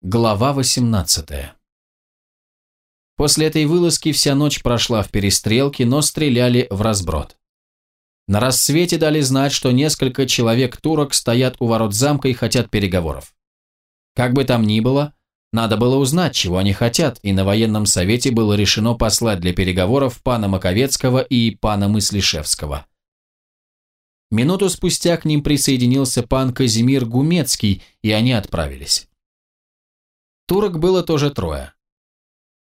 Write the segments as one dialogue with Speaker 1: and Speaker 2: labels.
Speaker 1: Глава 18 После этой вылазки вся ночь прошла в перестрелке, но стреляли в разброд. На рассвете дали знать, что несколько человек-турок стоят у ворот замка и хотят переговоров. Как бы там ни было, надо было узнать, чего они хотят, и на военном совете было решено послать для переговоров пана Маковецкого и пана Мыслишевского. Минуту спустя к ним присоединился пан Казимир Гумецкий, и они отправились. Турок было тоже трое.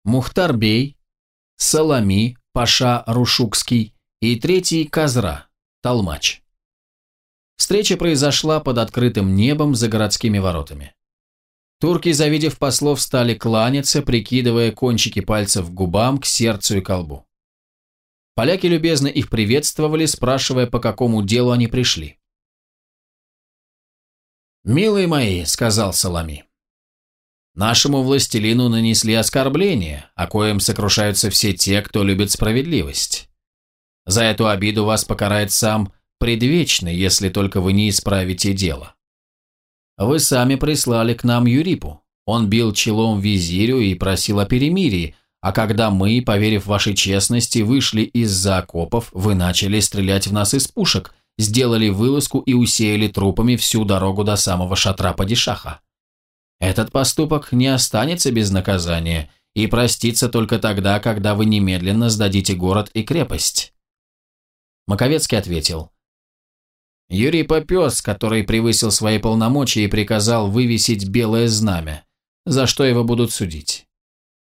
Speaker 1: Мухтар-бей, Салами, Паша Рушукский и третий Казра, Толмач. Встреча произошла под открытым небом за городскими воротами. Турки, завидев послов, стали кланяться, прикидывая кончики пальцев к губам, к сердцу и колбу. Поляки любезно их приветствовали, спрашивая, по какому делу они пришли. «Милые мои», — сказал Салами, — «нашему властелину нанесли оскорбление, о коем сокрушаются все те, кто любит справедливость. За эту обиду вас покарает сам предвечный, если только вы не исправите дело. Вы сами прислали к нам Юрипу. Он бил челом визирю и просил о перемирии, а когда мы, поверив вашей честности, вышли из-за окопов, вы начали стрелять в нас из пушек, сделали вылазку и усеяли трупами всю дорогу до самого шатра падишаха. Этот поступок не останется без наказания и простится только тогда, когда вы немедленно сдадите город и крепость. Маковецкий ответил, Юрий Попес, который превысил свои полномочия и приказал вывесить белое знамя, за что его будут судить.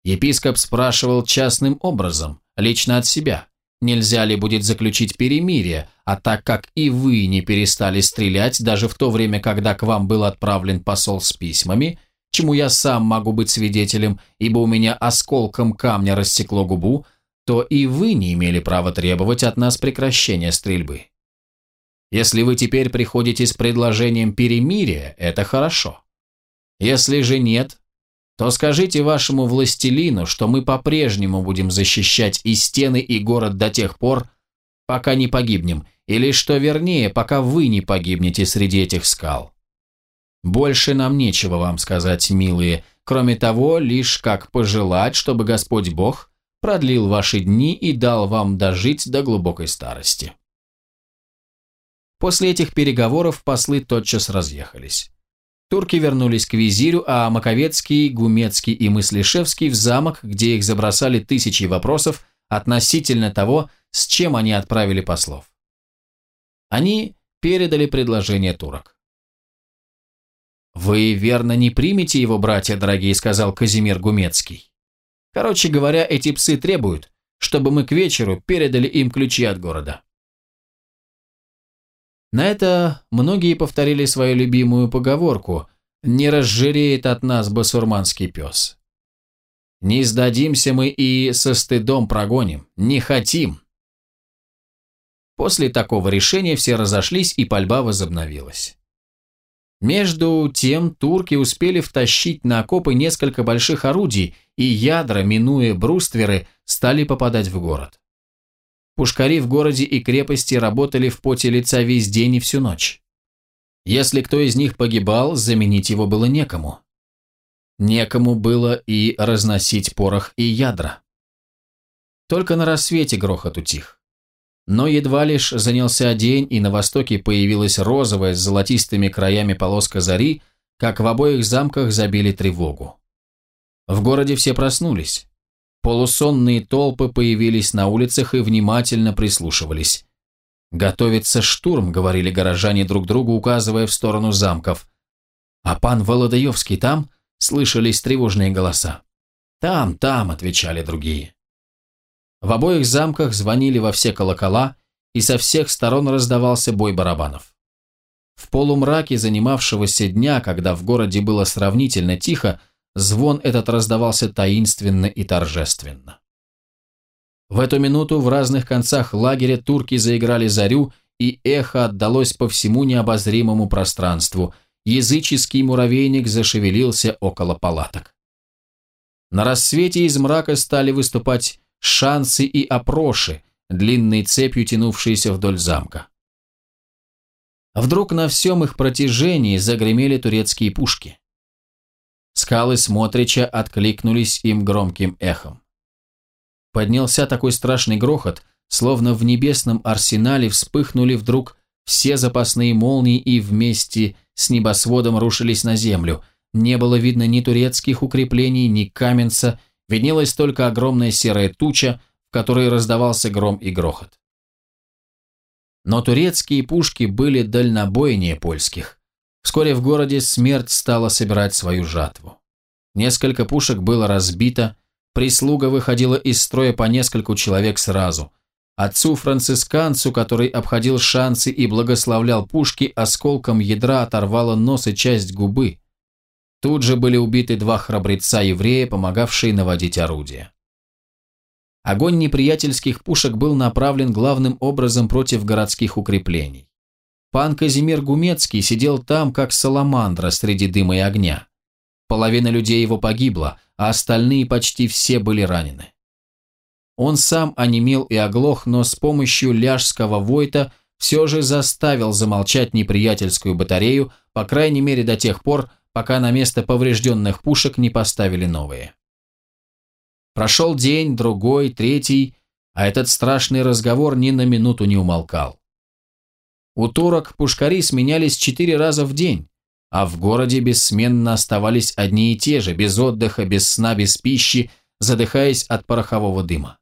Speaker 1: Епископ спрашивал частным образом, лично от себя, нельзя ли будет заключить перемирие, а так как и вы не перестали стрелять даже в то время, когда к вам был отправлен посол с письмами, чему я сам могу быть свидетелем, ибо у меня осколком камня рассекло губу, то и вы не имели права требовать от нас прекращения стрельбы. Если вы теперь приходите с предложением перемирия, это хорошо. Если же нет, то скажите вашему властелину, что мы по-прежнему будем защищать и стены, и город до тех пор, пока не погибнем, или, что вернее, пока вы не погибнете среди этих скал. Больше нам нечего вам сказать, милые, кроме того, лишь как пожелать, чтобы Господь Бог продлил ваши дни и дал вам дожить до глубокой старости. После этих переговоров послы тотчас разъехались. Турки вернулись к визирю, а Маковецкий, Гумецкий и Мыслишевский в замок, где их забросали тысячи вопросов относительно того, с чем они отправили послов. Они передали предложение турок. «Вы верно не примете его, братья дорогие», — сказал Казимир Гумецкий. «Короче говоря, эти псы требуют, чтобы мы к вечеру передали им ключи от города». На это многие повторили свою любимую поговорку «Не разжиреет от нас басурманский пес». «Не сдадимся мы и со стыдом прогоним, не хотим». После такого решения все разошлись и пальба возобновилась. Между тем турки успели втащить на окопы несколько больших орудий, и ядра, минуя брустверы, стали попадать в город. Пушкари в городе и крепости работали в поте лица весь день и всю ночь. Если кто из них погибал, заменить его было некому. Некому было и разносить порох и ядра. Только на рассвете грохот утих. Но едва лишь занялся день, и на востоке появилась розовая с золотистыми краями полоска зари, как в обоих замках забили тревогу. В городе все проснулись. Полусонные толпы появились на улицах и внимательно прислушивались. «Готовится штурм», — говорили горожане друг другу, указывая в сторону замков. «А пан Володаевский там?» — слышались тревожные голоса. «Там, там», — отвечали другие. В обоих замках звонили во все колокола, и со всех сторон раздавался бой барабанов. В полумраке занимавшегося дня, когда в городе было сравнительно тихо, Звон этот раздавался таинственно и торжественно. В эту минуту в разных концах лагеря турки заиграли зарю, и эхо отдалось по всему необозримому пространству. Языческий муравейник зашевелился около палаток. На рассвете из мрака стали выступать шансы и опроши, длинной цепью тянувшиеся вдоль замка. Вдруг на всем их протяжении загремели турецкие пушки. Скалы Смотрича откликнулись им громким эхом. Поднялся такой страшный грохот, словно в небесном арсенале вспыхнули вдруг все запасные молнии и вместе с небосводом рушились на землю. Не было видно ни турецких укреплений, ни каменца, виднелась только огромная серая туча, в которой раздавался гром и грохот. Но турецкие пушки были дальнобойнее польских. Вскоре в городе смерть стала собирать свою жатву. Несколько пушек было разбито, прислуга выходила из строя по нескольку человек сразу. Отцу-францисканцу, который обходил шансы и благословлял пушки, осколком ядра оторвало нос и часть губы. Тут же были убиты два храбреца-еврея, помогавшие наводить орудия. Огонь неприятельских пушек был направлен главным образом против городских укреплений. Пан Казимир Гумецкий сидел там, как саламандра среди дыма и огня. Половина людей его погибла, а остальные почти все были ранены. Он сам онемел и оглох, но с помощью ляжского войта все же заставил замолчать неприятельскую батарею, по крайней мере до тех пор, пока на место поврежденных пушек не поставили новые. Прошел день, другой, третий, а этот страшный разговор ни на минуту не умолкал. У турок пушкари сменялись четыре раза в день, а в городе бессменно оставались одни и те же, без отдыха, без сна, без пищи, задыхаясь от порохового дыма.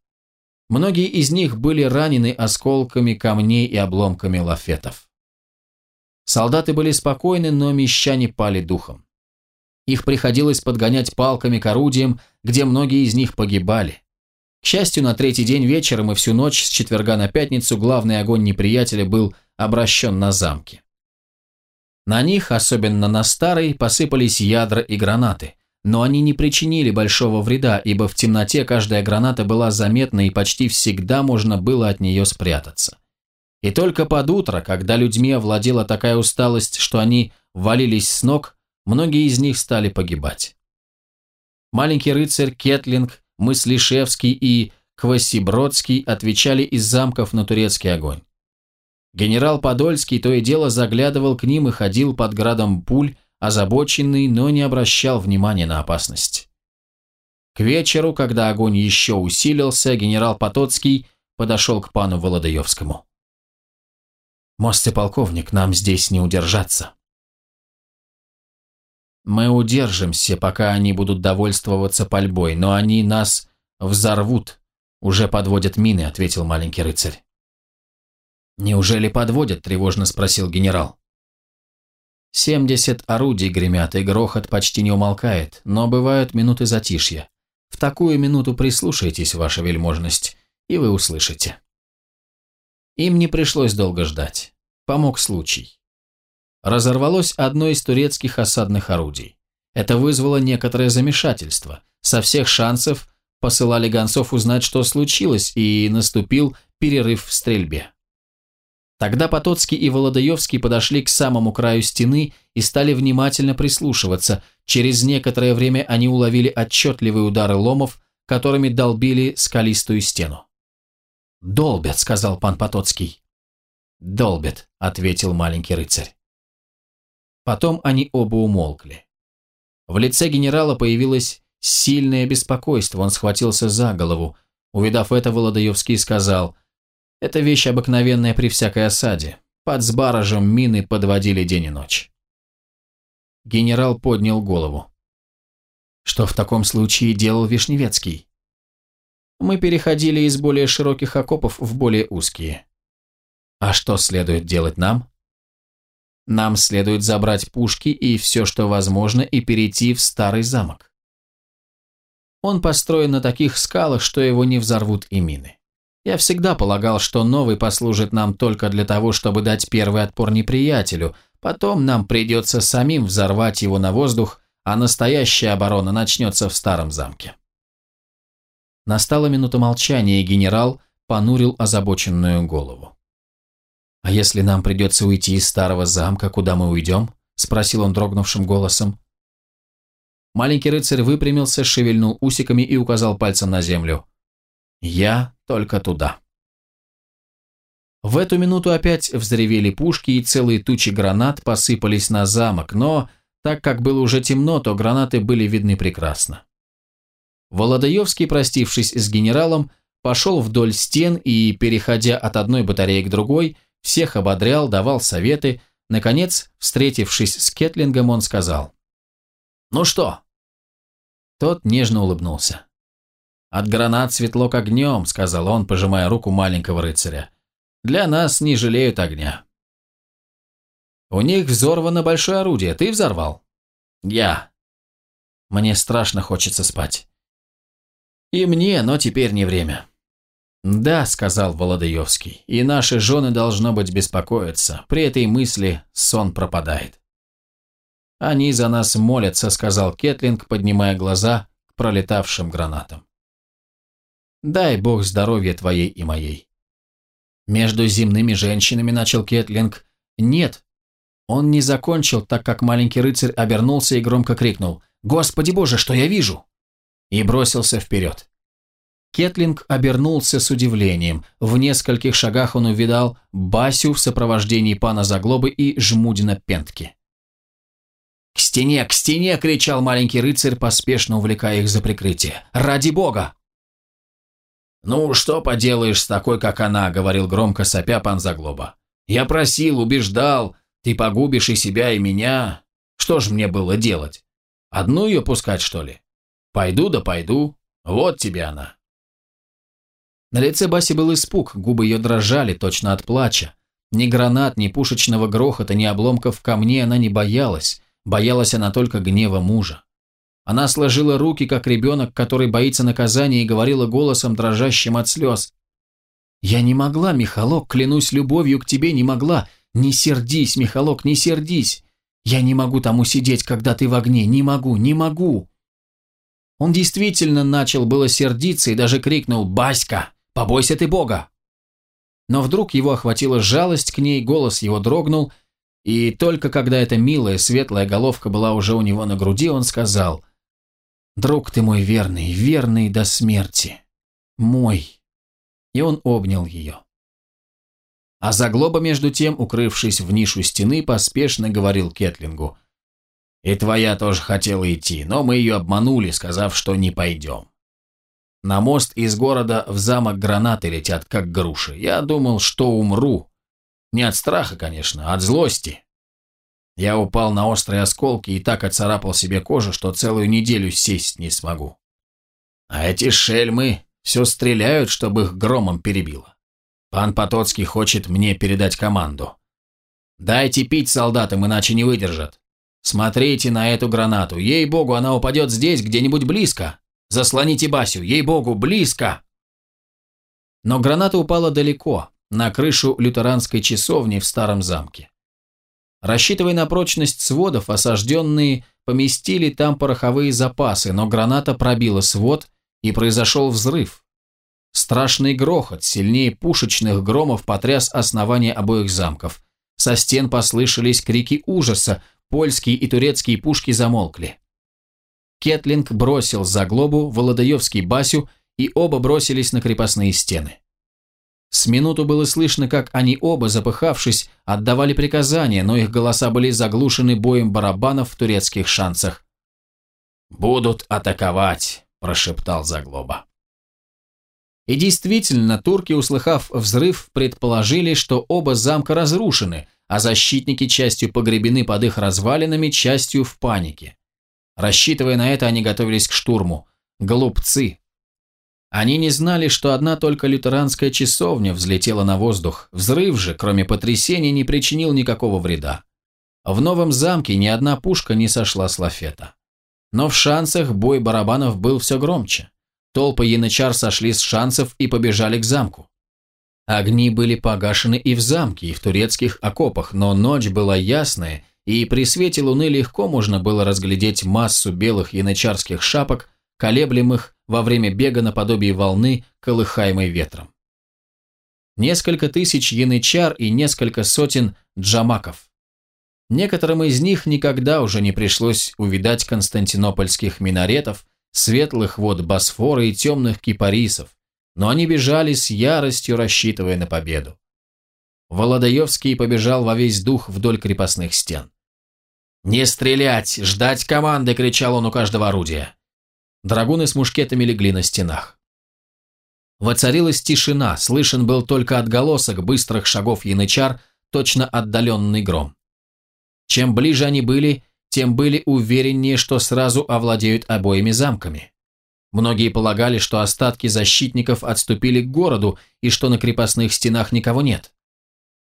Speaker 1: Многие из них были ранены осколками камней и обломками лафетов. Солдаты были спокойны, но мещане пали духом. Их приходилось подгонять палками к орудиям, где многие из них погибали. К счастью, на третий день вечером и всю ночь с четверга на пятницу главный огонь неприятеля был обращен на замки. На них, особенно на старой, посыпались ядра и гранаты, но они не причинили большого вреда, ибо в темноте каждая граната была заметна и почти всегда можно было от нее спрятаться. И только под утро, когда людьми овладела такая усталость, что они валились с ног, Многие из них стали погибать. Маленький рыцарь Кетлинг, Мыслишевский и Квасибродский отвечали из замков на турецкий огонь. Генерал Подольский то и дело заглядывал к ним и ходил под градом пуль, озабоченный, но не обращал внимания на опасность. К вечеру, когда огонь еще усилился, генерал Потоцкий подошел к пану Володаевскому. «Мост и полковник, нам здесь не удержаться». Мы удержимся, пока они будут довольствоваться пальбой, но они нас взорвут. Уже подводят мины, ответил маленький рыцарь. Неужели подводят? тревожно спросил генерал. Семьдесят орудий гремят, и грохот почти не умолкает, но бывают минуты затишья. В такую минуту прислушайтесь, ваша вельможность, и вы услышите. Им не пришлось долго ждать. Помог случай разорвалось одно из турецких осадных орудий. Это вызвало некоторое замешательство. Со всех шансов посылали гонцов узнать, что случилось, и наступил перерыв в стрельбе. Тогда Потоцкий и Володаевский подошли к самому краю стены и стали внимательно прислушиваться. Через некоторое время они уловили отчетливые удары ломов, которыми долбили скалистую стену. «Долбят», — сказал пан Потоцкий. «Долбят», — ответил маленький рыцарь. Потом они оба умолкли. В лице генерала появилось сильное беспокойство, он схватился за голову. Увидав это, Володаевский сказал, «Это вещь обыкновенная при всякой осаде. Под сбаражем мины подводили день и ночь». Генерал поднял голову. «Что в таком случае делал Вишневецкий?» «Мы переходили из более широких окопов в более узкие». «А что следует делать нам?» Нам следует забрать пушки и все, что возможно, и перейти в старый замок. Он построен на таких скалах, что его не взорвут и мины. Я всегда полагал, что новый послужит нам только для того, чтобы дать первый отпор неприятелю, потом нам придется самим взорвать его на воздух, а настоящая оборона начнется в старом замке. Настала минута молчания, и генерал понурил озабоченную голову. «А если нам придется уйти из старого замка, куда мы уйдем?» – спросил он дрогнувшим голосом. Маленький рыцарь выпрямился, шевельнул усиками и указал пальцем на землю. «Я только туда». В эту минуту опять взревели пушки, и целые тучи гранат посыпались на замок, но Так как было уже темно, то гранаты были видны прекрасно. Володаевский, простившись с генералом, пошел вдоль стен и, переходя от одной батареи к другой, всех ободрял, давал советы. Наконец, встретившись с Кетлингом, он сказал «Ну что?» Тот нежно улыбнулся. «От гранат светло к огнем», — сказал он, пожимая руку маленького рыцаря. «Для нас не жалеют огня». «У них взорвано большое орудие. Ты взорвал?» «Я». «Мне страшно хочется спать». «И мне, но теперь не время». «Да», — сказал Володаевский, — «и наши жены, должно быть, беспокоятся. При этой мысли сон пропадает». «Они за нас молятся», — сказал Кетлинг, поднимая глаза к пролетавшим гранатам. Дай бог здоровья твоей и моей. Между земными женщинами начал Кетлинг. Нет. Он не закончил, так как маленький рыцарь обернулся и громко крикнул «Господи боже, что я вижу!» и бросился вперед. Кетлинг обернулся с удивлением. В нескольких шагах он увидал Басю в сопровождении пана Заглобы и Жмудина Пентки. «К стене, к стене!» – кричал маленький рыцарь, поспешно увлекая их за прикрытие. «Ради бога!» «Ну, что поделаешь с такой, как она», — говорил громко сопя пан Заглоба. «Я просил, убеждал, ты погубишь и себя, и меня. Что ж мне было делать? Одну ее пускать, что ли? Пойду да пойду. Вот тебе она». На лице Баси был испуг, губы ее дрожали, точно от плача. Ни гранат, ни пушечного грохота, ни обломков камней она не боялась. Боялась она только гнева мужа. Она сложила руки, как ребенок, который боится наказания, и говорила голосом, дрожащим от слез. «Я не могла, Михалок, клянусь любовью к тебе, не могла. Не сердись, Михалок, не сердись. Я не могу там усидеть, когда ты в огне, не могу, не могу». Он действительно начал было сердиться и даже крикнул «Баська, побойся ты Бога!» Но вдруг его охватила жалость к ней, голос его дрогнул, и только когда эта милая светлая головка была уже у него на груди, он сказал – Друг ты мой верный, верный до смерти. Мой. И он обнял ее. А Заглоба, между тем, укрывшись в нишу стены, поспешно говорил Кетлингу. «И твоя тоже хотела идти, но мы ее обманули, сказав, что не пойдем. На мост из города в замок гранаты летят, как груши. Я думал, что умру. Не от страха, конечно, а от злости. Я упал на острые осколки и так оцарапал себе кожу, что целую неделю сесть не смогу. А эти шельмы все стреляют, чтобы их громом перебило. Пан Потоцкий хочет мне передать команду. Дайте пить солдатам, иначе не выдержат. Смотрите на эту гранату. Ей-богу, она упадет здесь, где-нибудь близко. Заслоните Басю. Ей-богу, близко. Но граната упала далеко, на крышу лютеранской часовни в старом замке. Рассчитывая на прочность сводов, осажденные поместили там пороховые запасы, но граната пробила свод, и произошел взрыв. Страшный грохот, сильнее пушечных громов, потряс основание обоих замков. Со стен послышались крики ужаса, польские и турецкие пушки замолкли. Кетлинг бросил за глобу Володаевский Басю, и оба бросились на крепостные стены. С минуту было слышно, как они оба, запыхавшись, отдавали приказания, но их голоса были заглушены боем барабанов в турецких шансах. «Будут атаковать», – прошептал Заглоба. И действительно, турки, услыхав взрыв, предположили, что оба замка разрушены, а защитники частью погребены под их развалинами, частью в панике. Рассчитывая на это, они готовились к штурму. Глупцы, они не знали, что одна только лютеранская часовня взлетела на воздух. Взрыв же, кроме потрясения, не причинил никакого вреда. В новом замке ни одна пушка не сошла с лафета. Но в шансах бой барабанов был все громче. Толпы янычар сошли с шансов и побежали к замку. Огни были погашены и в замке, и в турецких окопах, но ночь была ясная, и при свете луны легко можно было разглядеть массу белых янычарских шапок, колеблемых во время бега наподобие волны, колыхаемой ветром. Несколько тысяч янычар и несколько сотен джамаков. Некоторым из них никогда уже не пришлось увидать константинопольских минаретов, светлых вод Босфора и темных кипарисов, но они бежали с яростью, рассчитывая на победу. Володаевский побежал во весь дух вдоль крепостных стен. «Не стрелять! Ждать команды!» – кричал он у каждого орудия. Драгуны с мушкетами легли на стенах. Воцарилась тишина, слышен был только отголосок быстрых шагов янычар, точно отдаленный гром. Чем ближе они были, тем были увереннее, что сразу овладеют обоими замками. Многие полагали, что остатки защитников отступили к городу и что на крепостных стенах никого нет.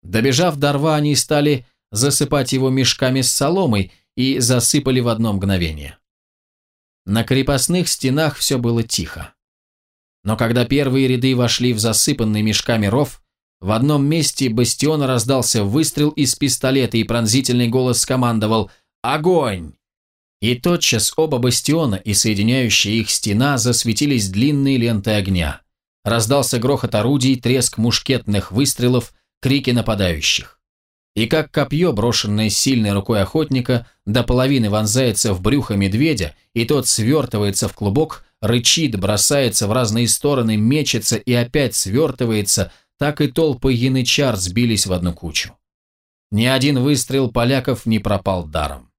Speaker 1: Добежав до рва, они стали засыпать его мешками с соломой и засыпали в одно мгновение. На крепостных стенах все было тихо. Но когда первые ряды вошли в засыпанный мешками ров, в одном месте бастиона раздался выстрел из пистолета, и пронзительный голос скомандовал «Огонь!». И тотчас оба бастиона и соединяющая их стена засветились длинные ленты огня. Раздался грохот орудий, треск мушкетных выстрелов, крики нападающих. И как копье, брошенное сильной рукой охотника, до половины вонзается в брюхо медведя, и тот свертывается в клубок, рычит, бросается в разные стороны, мечется и опять свертывается, так и толпы янычар сбились в одну кучу. Ни один выстрел поляков не пропал даром.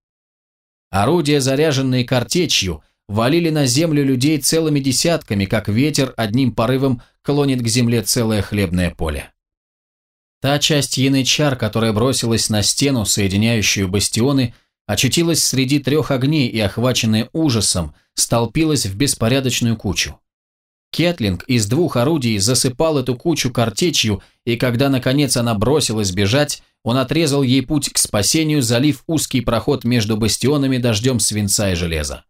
Speaker 1: Орудия, заряженные картечью, валили на землю людей целыми десятками, как ветер одним порывом клонит к земле целое хлебное поле. Та часть янычар, которая бросилась на стену, соединяющую бастионы, очутилась среди трех огней и, охваченная ужасом, столпилась в беспорядочную кучу. Кетлинг из двух орудий засыпал эту кучу картечью, и когда, наконец, она бросилась бежать, он отрезал ей путь к спасению, залив узкий проход между бастионами дождем свинца и железа.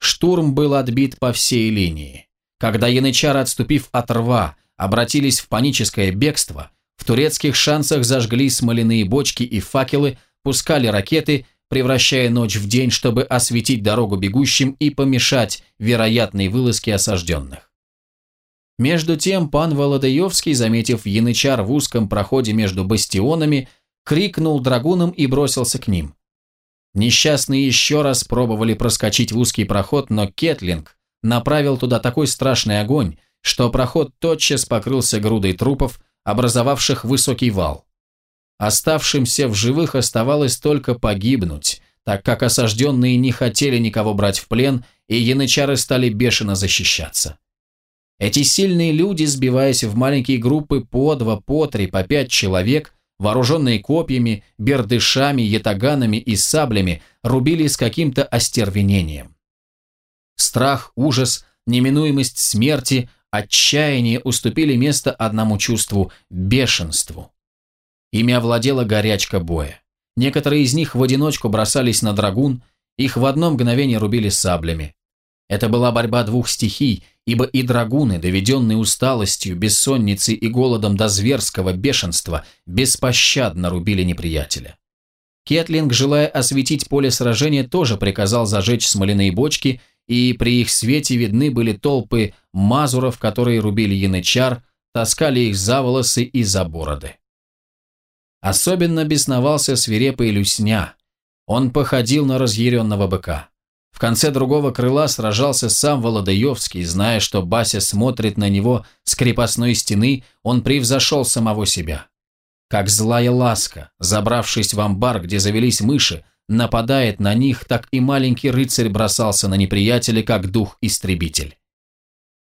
Speaker 1: Штурм был отбит по всей линии. Когда янычары, отступив от рва, обратились в паническое бегство, в турецких шансах зажгли смоляные бочки и факелы, пускали ракеты, превращая ночь в день, чтобы осветить дорогу бегущим и помешать вероятной вылазке осажденных. Между тем пан Володаевский, заметив янычар в узком проходе между бастионами, крикнул драгунам и бросился к ним. Несчастные еще раз пробовали проскочить в узкий проход, но Кетлинг направил туда такой страшный огонь, что проход тотчас покрылся грудой трупов, образовавших высокий вал. Оставшимся в живых оставалось только погибнуть, так как осажденные не хотели никого брать в плен, и янычары стали бешено защищаться. Эти сильные люди, сбиваясь в маленькие группы по два, по три, по пять человек, вооруженные копьями, бердышами, ятаганами и саблями, рубили с каким-то остервенением. Страх, ужас, неминуемость смерти, отчаяние уступили место одному чувству – бешенству. Ими овладела горячка боя. Некоторые из них в одиночку бросались на драгун, их в одно мгновение рубили саблями. Это была борьба двух стихий, ибо и драгуны, доведенные усталостью, бессонницей и голодом до зверского бешенства, беспощадно рубили неприятеля. Кетлинг, желая осветить поле сражения, тоже приказал зажечь смоляные бочки, и при их свете видны были толпы мазуров, которые рубили янычар, таскали их за волосы и за бороды. Особенно бесновался свирепый Люсня. Он походил на разъяренного быка. В конце другого крыла сражался сам Володаевский, зная, что Бася смотрит на него с крепостной стены, он превзошел самого себя. Как злая ласка, забравшись в амбар, где завелись мыши, нападает на них, так и маленький рыцарь бросался на неприятеля, как дух-истребитель.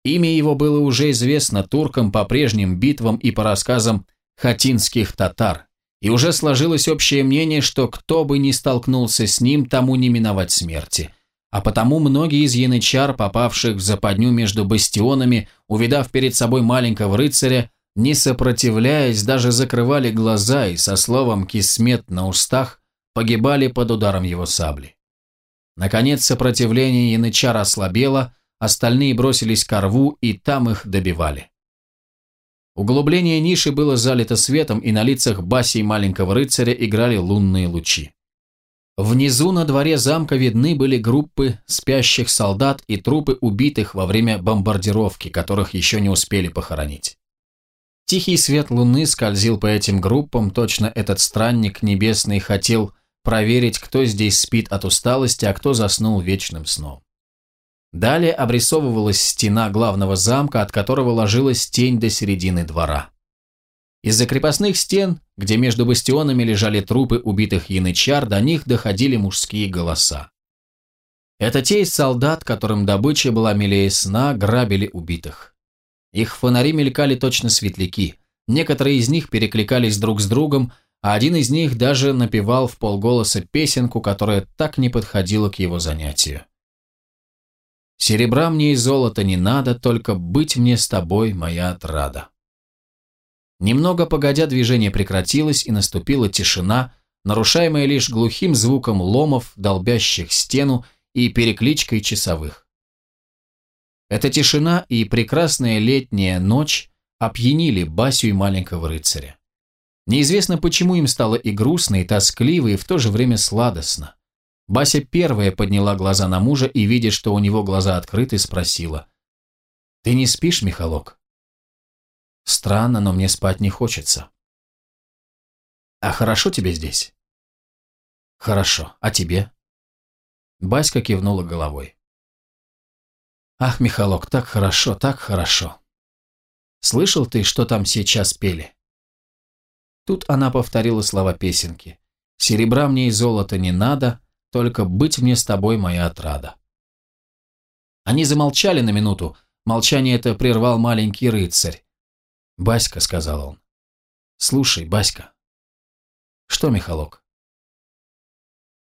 Speaker 1: Имя его было уже известно туркам по прежним битвам и по рассказам хатинских татар, и уже сложилось общее мнение, что кто бы ни столкнулся с ним, тому не миновать смерти. А потому многие из янычар, попавших в западню между бастионами, увидав перед собой маленького рыцаря, не сопротивляясь, даже закрывали глаза и со словом «кисмет» на устах погибали под ударом его сабли. Наконец сопротивление янычар ослабело, остальные бросились к рву и там их добивали. Углубление ниши было залито светом, и на лицах Баси и маленького рыцаря играли лунные лучи. Внизу на дворе замка видны были группы спящих солдат и трупы убитых во время бомбардировки, которых еще не успели похоронить. Тихий свет луны скользил по этим группам, точно этот странник небесный хотел проверить, кто здесь спит от усталости, а кто заснул вечным сном. Далее обрисовывалась стена главного замка, от которого ложилась тень до середины двора. Из-за крепостных стен, где между бастионами лежали трупы убитых янычар, до них доходили мужские голоса. Это те из солдат, которым добыча была милее сна, грабили убитых. Их фонари мелькали точно светляки. Некоторые из них перекликались друг с другом, а один из них даже напевал в полголоса песенку, которая так не подходила к его занятию. «Серебра мне и золота не надо, только быть мне с тобой, моя отрада». Немного погодя движение прекратилось, и наступила тишина, нарушаемая лишь глухим звуком ломов, долбящих стену, и перекличкой часовых. Эта тишина и прекрасная летняя ночь опьянили Басю и маленького рыцаря. Неизвестно, почему им стало и грустно, и тоскливо, и в то же время сладостно. Бася первая подняла глаза на мужа и, видя, что у него глаза открыты, спросила. «Ты не спишь, Михалок?» «Странно, но мне спать не хочется». «А хорошо тебе здесь?» «Хорошо. А тебе?» Баська кивнула головой. «Ах, Михалок, так хорошо, так хорошо. Слышал ты, что там сейчас пели?» Тут она повторила слова песенки. «Серебра мне и золота не надо, только быть мне с тобой моя отрада». Они замолчали на минуту. Молчание это прервал маленький рыцарь. «Баська», — сказал он. «Слушай, Баська». «Что, Михалок?»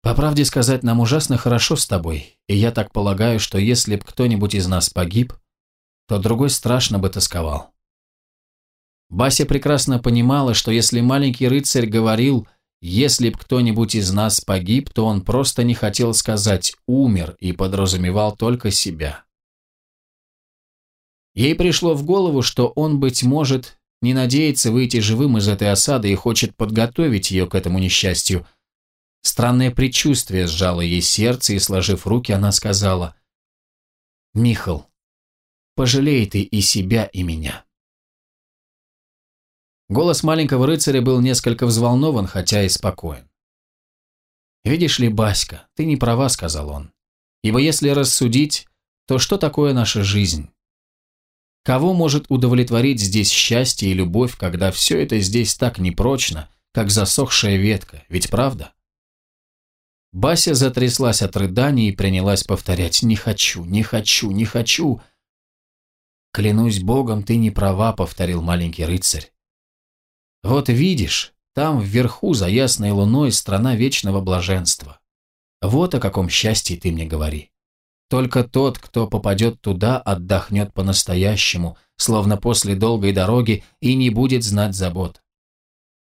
Speaker 1: По правде сказать, нам ужасно хорошо с тобой, и я так полагаю, что если б кто-нибудь из нас погиб, то другой страшно бы тосковал. Бася прекрасно понимала, что если маленький рыцарь говорил «если б кто-нибудь из нас погиб», то он просто не хотел сказать «умер» и подразумевал только себя. Ей пришло в голову, что он, быть может, не надеется выйти живым из этой осады и хочет подготовить ее к этому несчастью, Странное предчувствие сжало ей сердце, и, сложив руки, она сказала, «Михал, пожалей ты и себя, и меня». Голос маленького рыцаря был несколько взволнован, хотя и спокоен. «Видишь ли, Баська, ты не права», — сказал он. «Ибо если рассудить, то что такое наша жизнь? Кого может удовлетворить здесь счастье и любовь, когда все это здесь так непрочно, как засохшая ветка, ведь правда?» Бася затряслась от рыданий и принялась повторять «Не хочу, не хочу, не хочу». «Клянусь Богом, ты не права», — повторил маленький рыцарь. «Вот видишь, там вверху за ясной луной страна вечного блаженства. Вот о каком счастье ты мне говори. Только тот, кто попадет туда, отдохнет по-настоящему, словно после долгой дороги, и не будет знать забот.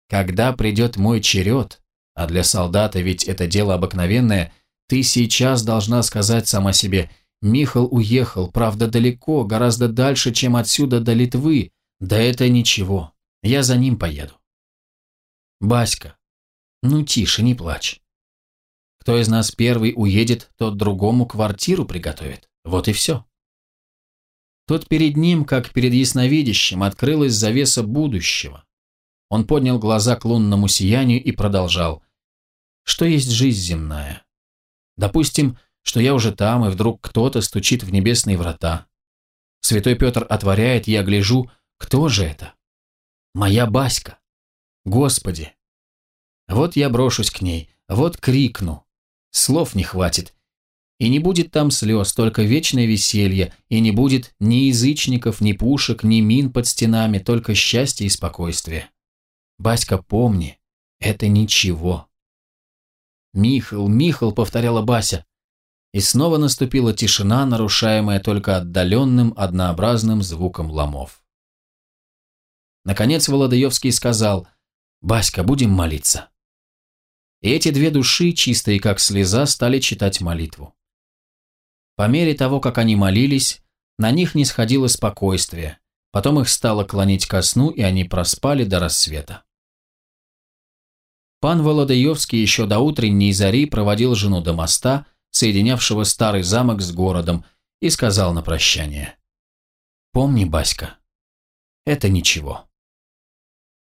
Speaker 1: Когда придет мой черед, а для солдата ведь это дело обыкновенное. Ты сейчас должна сказать сама себе «Михал уехал, правда, далеко, гораздо дальше, чем отсюда до Литвы. Да это ничего, я за ним поеду». Баська, ну тише, не плачь. Кто из нас первый уедет, тот другому квартиру приготовит. Вот и все. Тут перед ним, как перед ясновидящим, открылась завеса будущего. Он поднял глаза к лунному сиянию и продолжал. Что есть жизнь земная? Допустим, что я уже там, и вдруг кто-то стучит в небесные врата. Святой Петр отворяет, я гляжу, кто же это? Моя Баська. Господи! Вот я брошусь к ней, вот крикну. Слов не хватит. И не будет там слез, только вечное веселье, и не будет ни язычников, ни пушек, ни мин под стенами, только счастье и спокойствие. Баська, помни, это ничего. «Михал, Михал», — повторяла Бася. И снова наступила тишина, нарушаемая только отдаленным, однообразным звуком ломов. Наконец Володаевский сказал, «Баська, будем молиться». И эти две души, чистые как слеза, стали читать молитву. По мере того, как они молились, на них не сходило спокойствие, Потом их стало клонить ко сну, и они проспали до рассвета. Пан Володаевский еще до утренней зари проводил жену до моста, соединявшего старый замок с городом, и сказал на прощание. «Помни, Баська, это ничего».